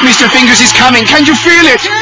Mr. Fingers is coming. Can you feel it?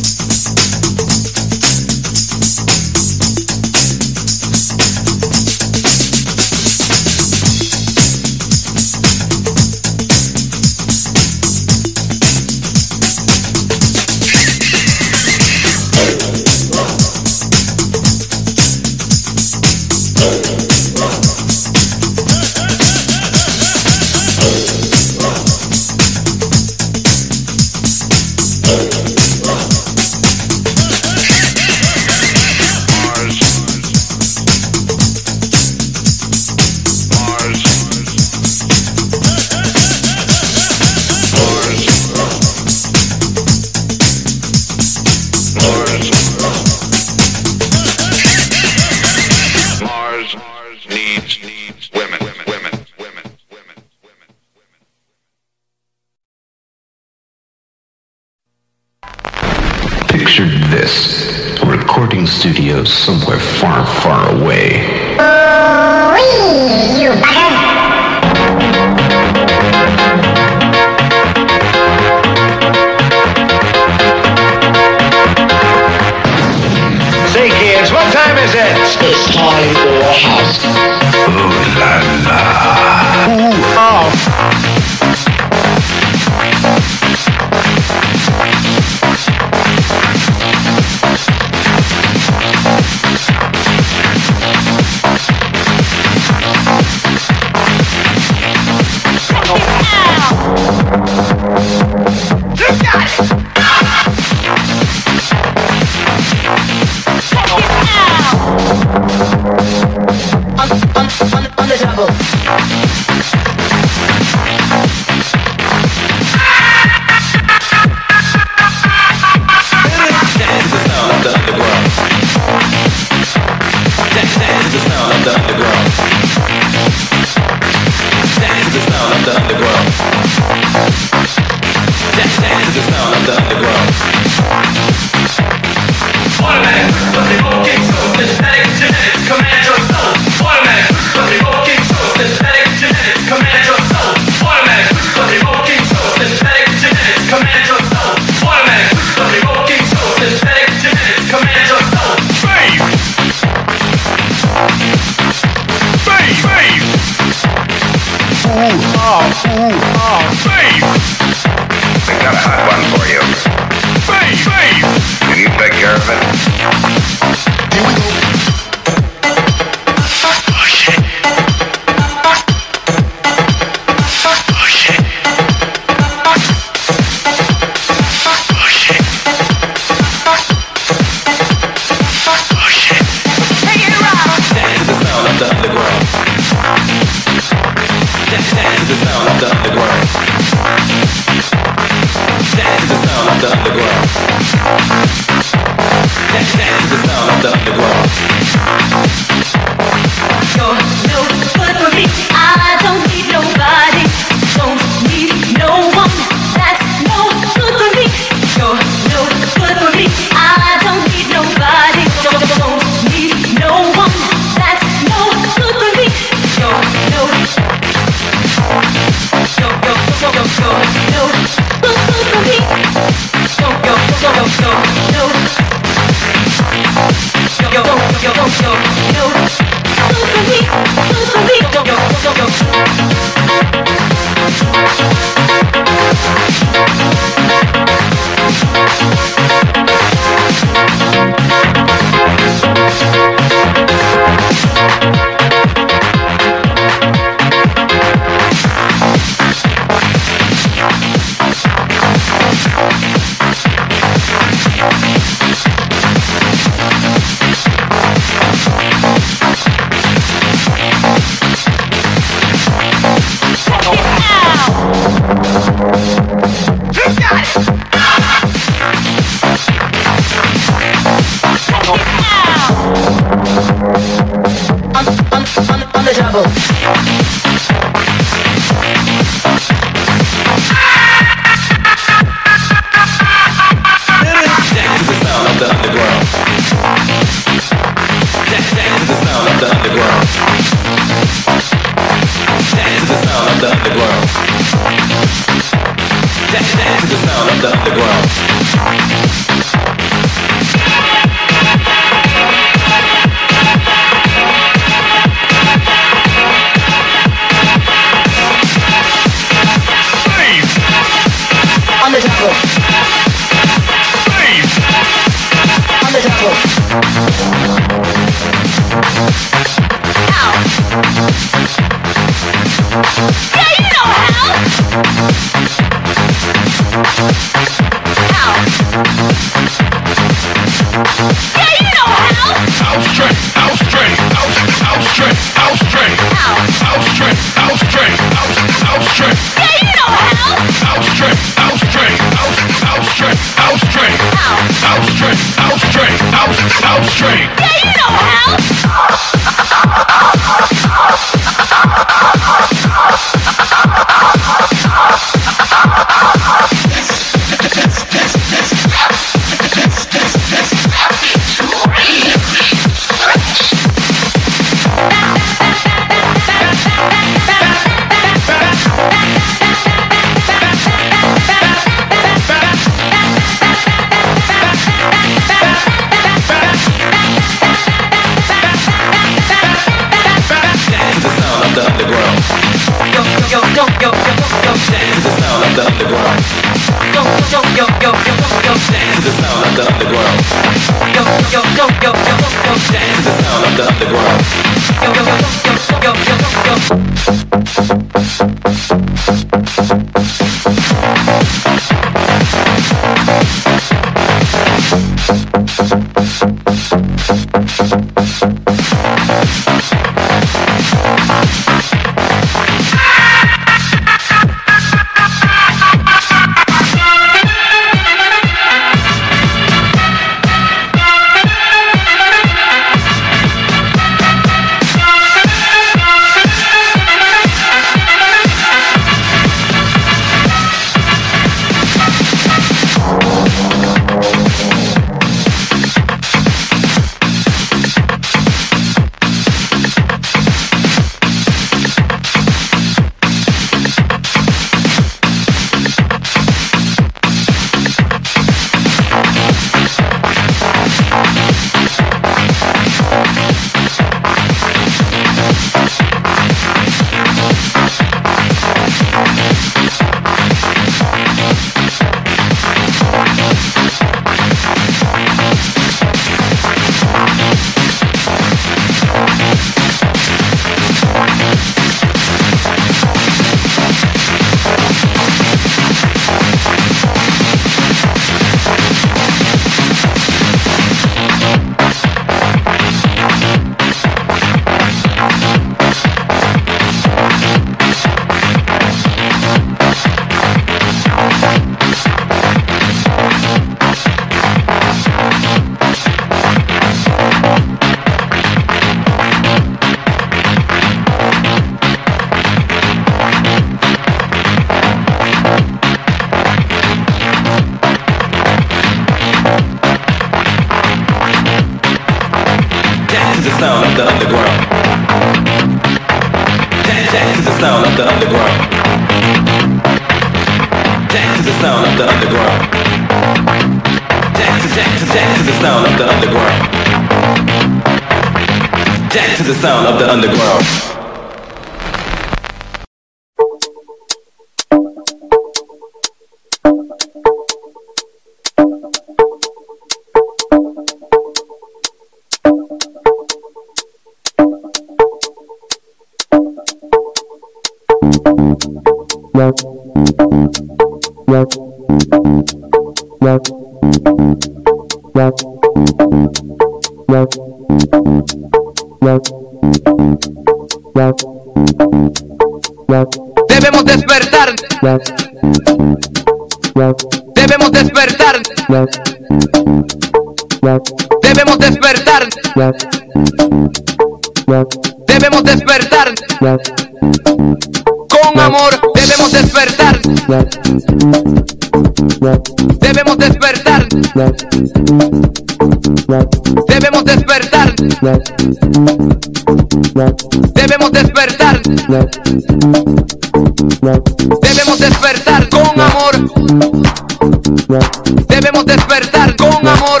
despertar con amor.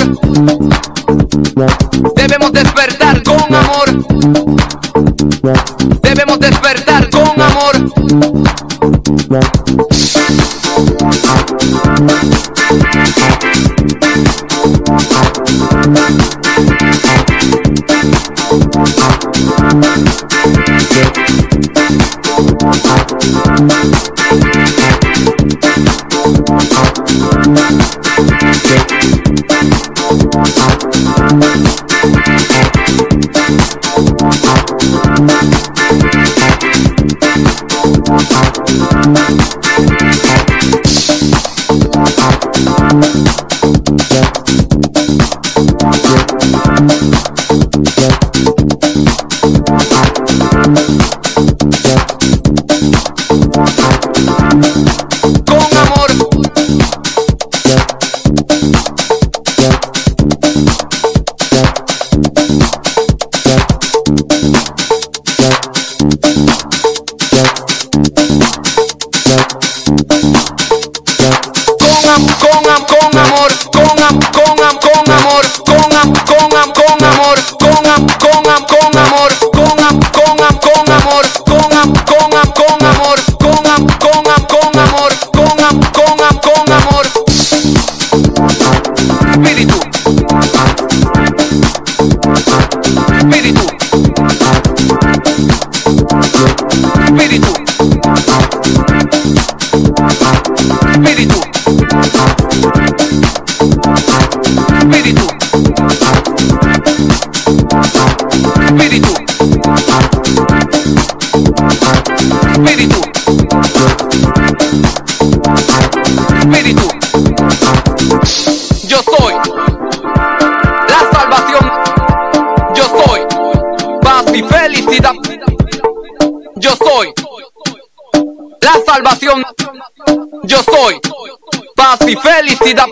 Debemos despertar con amor. Debemos despertar con amor. Paz y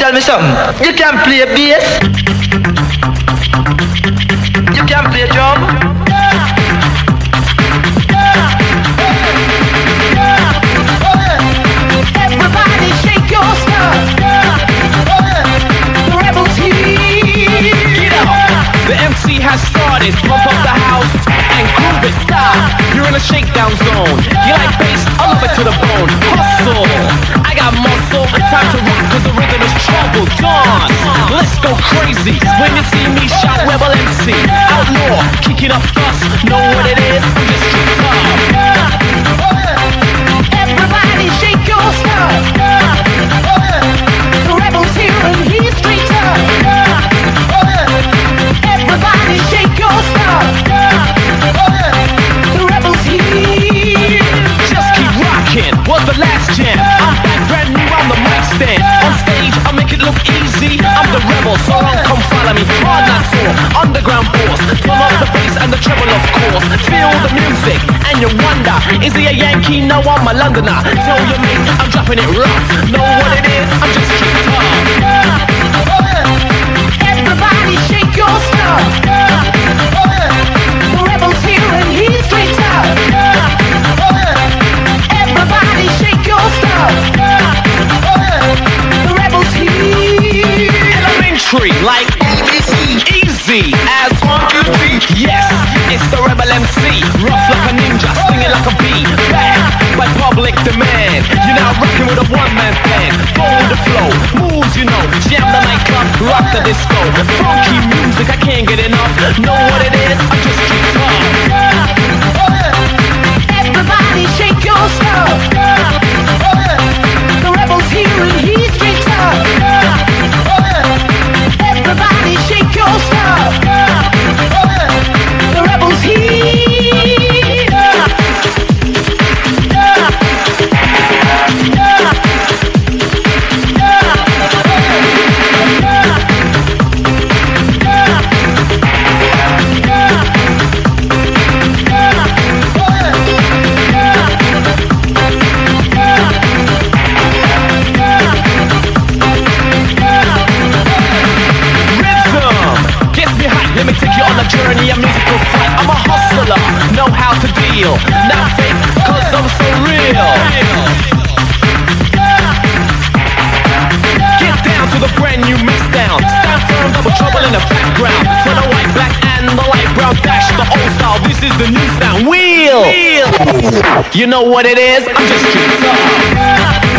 Tell me something. You can't play bass. You can't play drum. Everybody shake your stuff. The rebels here. Get up! The MC has started. Pump up the house and groove it. Stop! You're in a shakedown zone. You like bass? I love it to the bone. Hustle! I got muscle. Time to rock cause the rhythm is trouble. Dance! Let's go crazy. When you see me shout Rebel MC. Outlaw. Kick it up first. Know what it is? I'm just street tough. Everybody shake your stuff. The rebels here and he's straight. Everybody shake your stuff. The rebels here. Just keep rocking. Was the last jam? I'm uh, the rebel, so come follow me. Hard not sore, underground force. Turn up the bass and the treble, of course. Feel the music and you wonder, is he a Yankee? No, I'm a Londoner. Tell your mate I'm dropping it rough. Know what it is? I'm just straight tough. Everybody shake your stuff. The rebels here and he's straight tough. Everybody shake your stuff. The rebels here. Elementary, like easy as one, two, three. Yes, it's the rebel MC, rough like a ninja, stinging like a bee. Back by public demand. You're now rocking with a one-man band. With the flow, moves you know. Jam the nightclub, rock the disco. Funky music, I can't get enough. Know what it is? I'm just too tough. Everybody shake your stuff. Trouble Everybody shake your stuff. You know what it is? I'm just street Everybody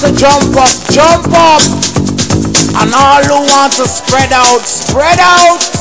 to jump up, jump up. And all who want to spread out, spread out.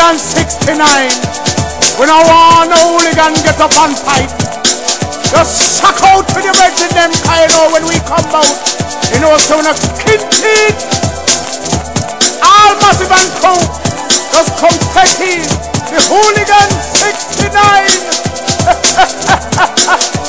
169. 69. When a want no hooligan get up and fight. Just suck out to the beds in them Cairo when we come out. You know, so when a kid kid, all massive and cold, just confetti, the hooligan 69.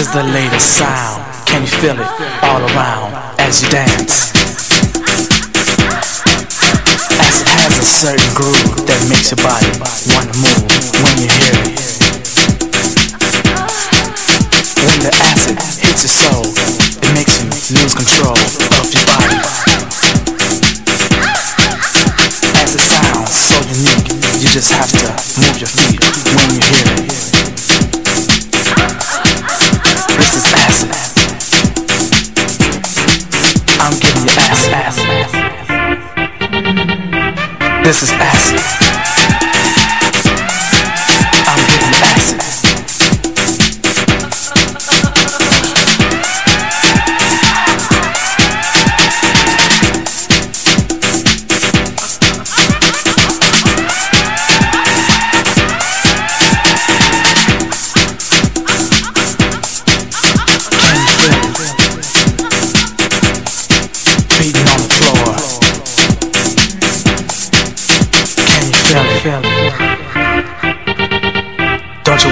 is the latest sound. Can you feel it all around as you dance? Acid has a certain groove that makes your body wanna move when you hear it. When the acid hits your soul, it makes you lose control of your body. As Acid sounds so unique, you just have to move your feet This is acid.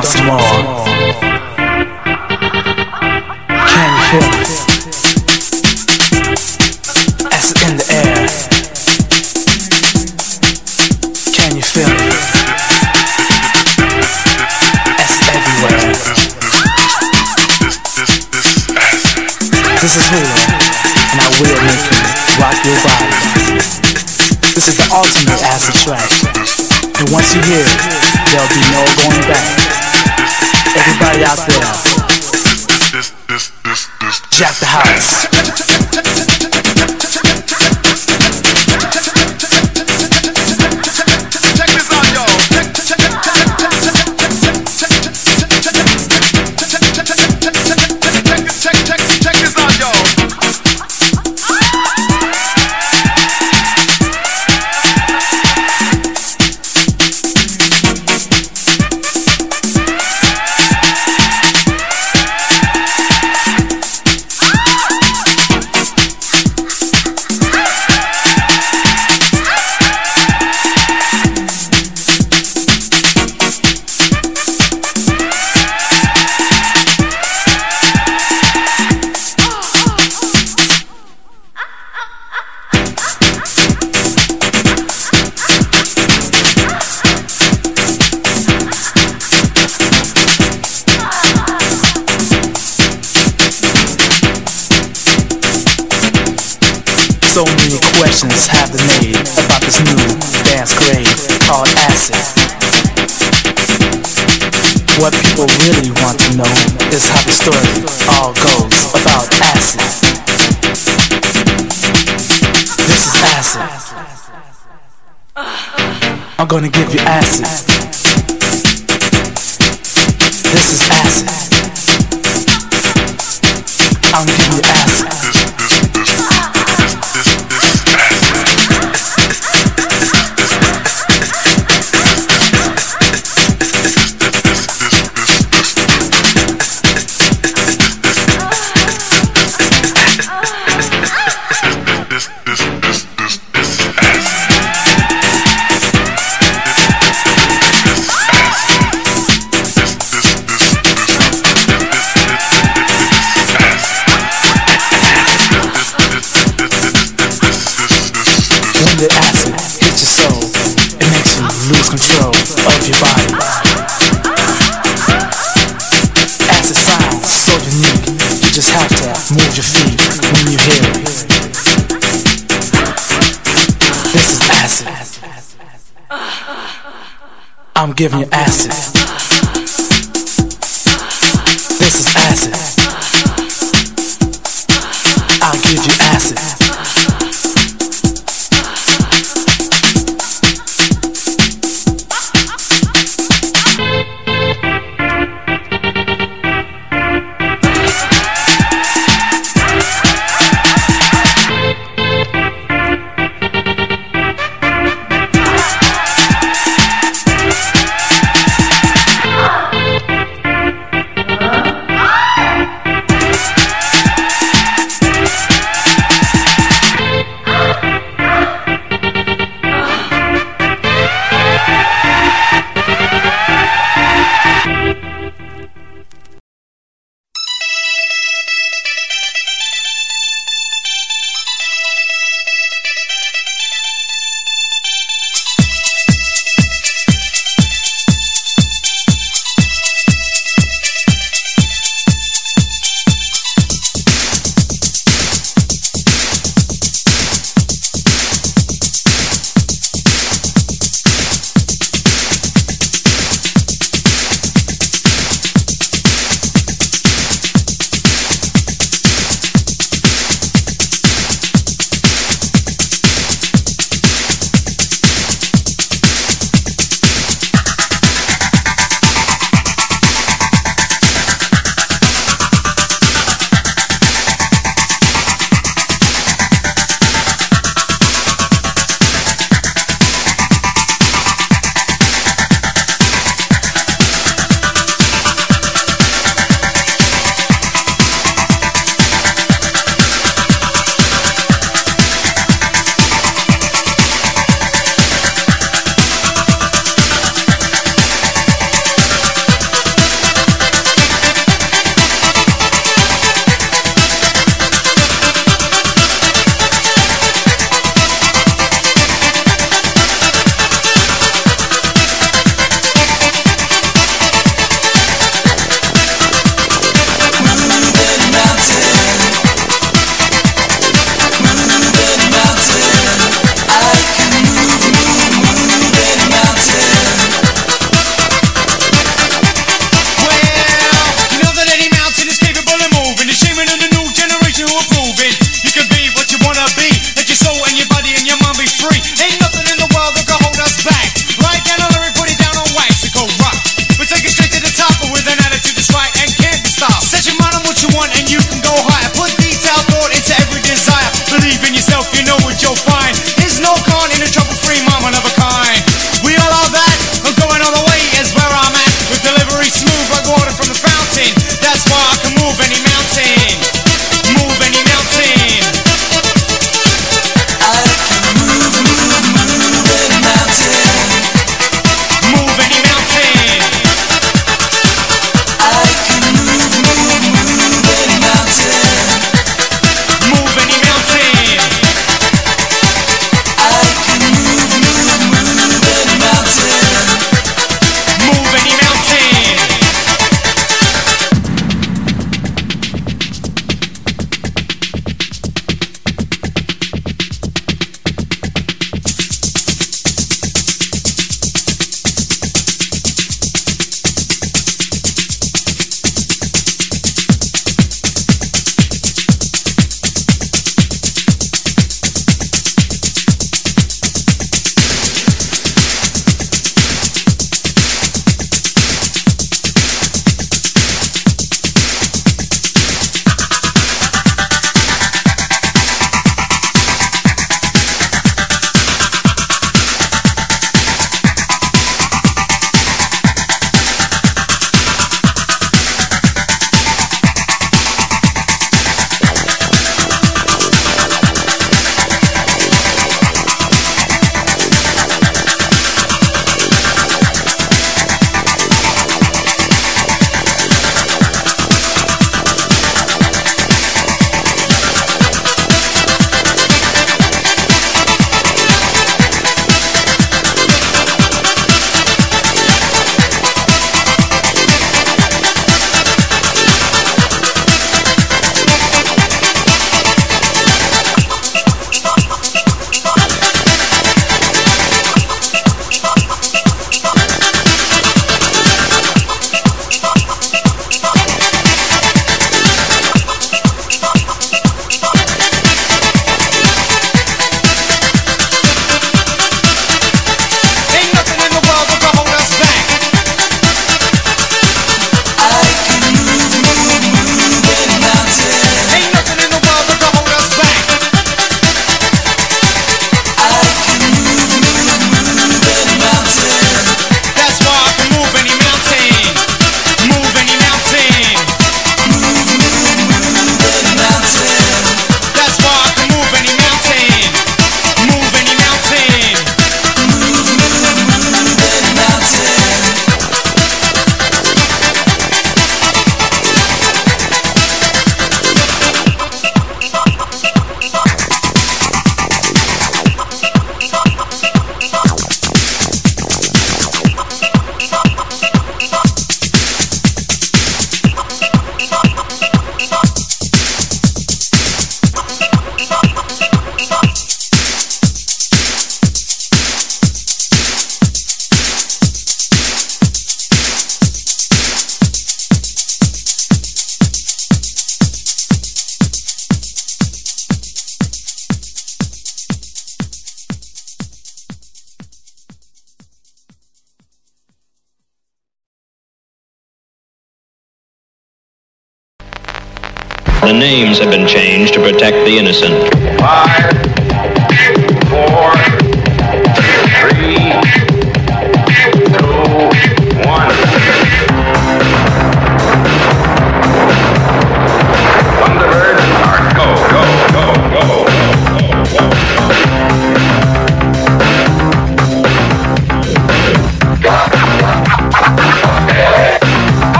Want more? Can you feel it? Acid in the air. Can you feel it? Acid everywhere. This is Hula, and I will make you rock your body. This is the ultimate acid track. And once you hear it, there'll be no going back. Everybody out there, jack the house.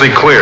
Frequency clear.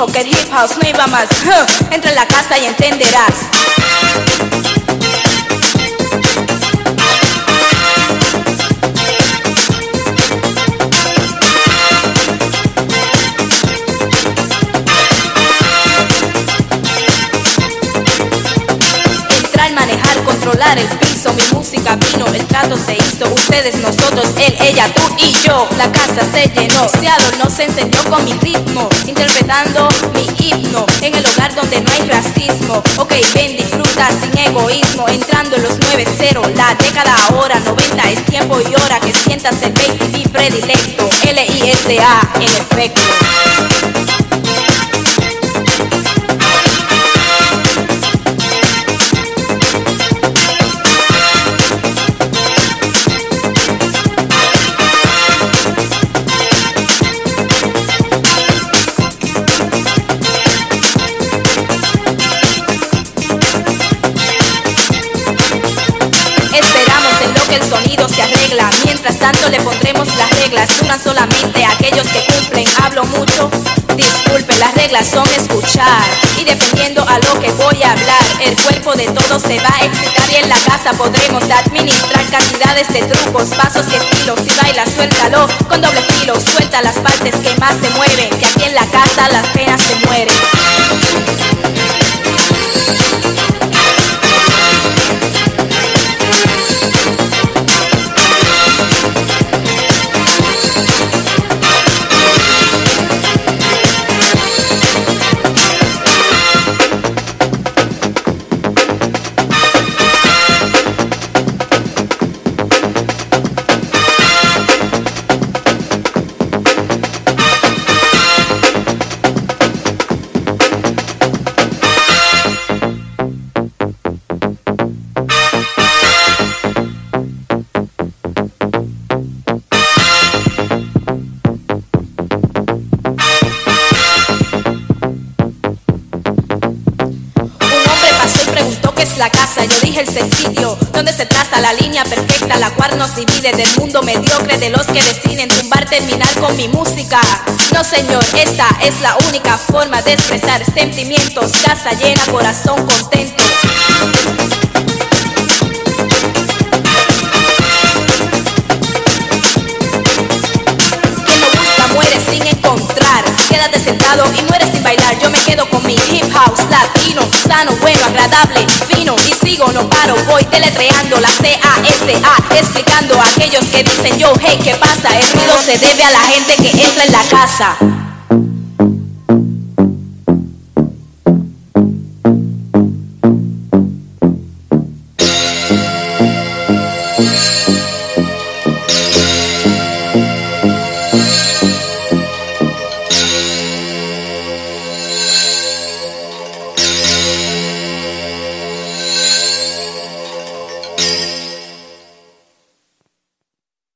Dijo que el hip house no iba más. Entra en la casa y entenderás. Entrar, manejar, controlar el piso, mi música vino, el trato se hizo, ustedes, él, ella, tú y yo, la casa se llenó, se adornó, se encendió con mi ritmo, interpretando mi himno, en el hogar donde no hay racismo, ok, ven, disfruta sin egoísmo, entrando en los 9-0, la década ahora, 90 es tiempo y hora que sientas el baby predilecto, L-I-S-A, en efecto. Tanto le pondremos las reglas. Unan solamente aquellos que cumplen. Hablo mucho. Disculpe, las reglas son escuchar. Y dependiendo a lo que voy a hablar, el cuerpo de todos se va a excitar y en la casa podremos administrar cantidades de trucos, pasos y estilos. Si baila, suéltalo con doble filo. Suelta las partes que más se mueven. Que aquí en la casa las penas se mueren. Mediocre de los que deciden tumbar, terminar con mi música. No, señor, esta es la única forma de expresar sentimientos. Casa llena, corazón contento. Quien no busca muere sin encontrar. Quédate sentado y mueres sin bailar. Yo me quedo con mi hip house latino, sano, bueno, agradable, Y sigo, no paro, voy deletreando la C-A-S-A, explicando a aquellos que dicen yo, hey, ¿qué pasa? El ruido se debe a la gente que entra en la casa.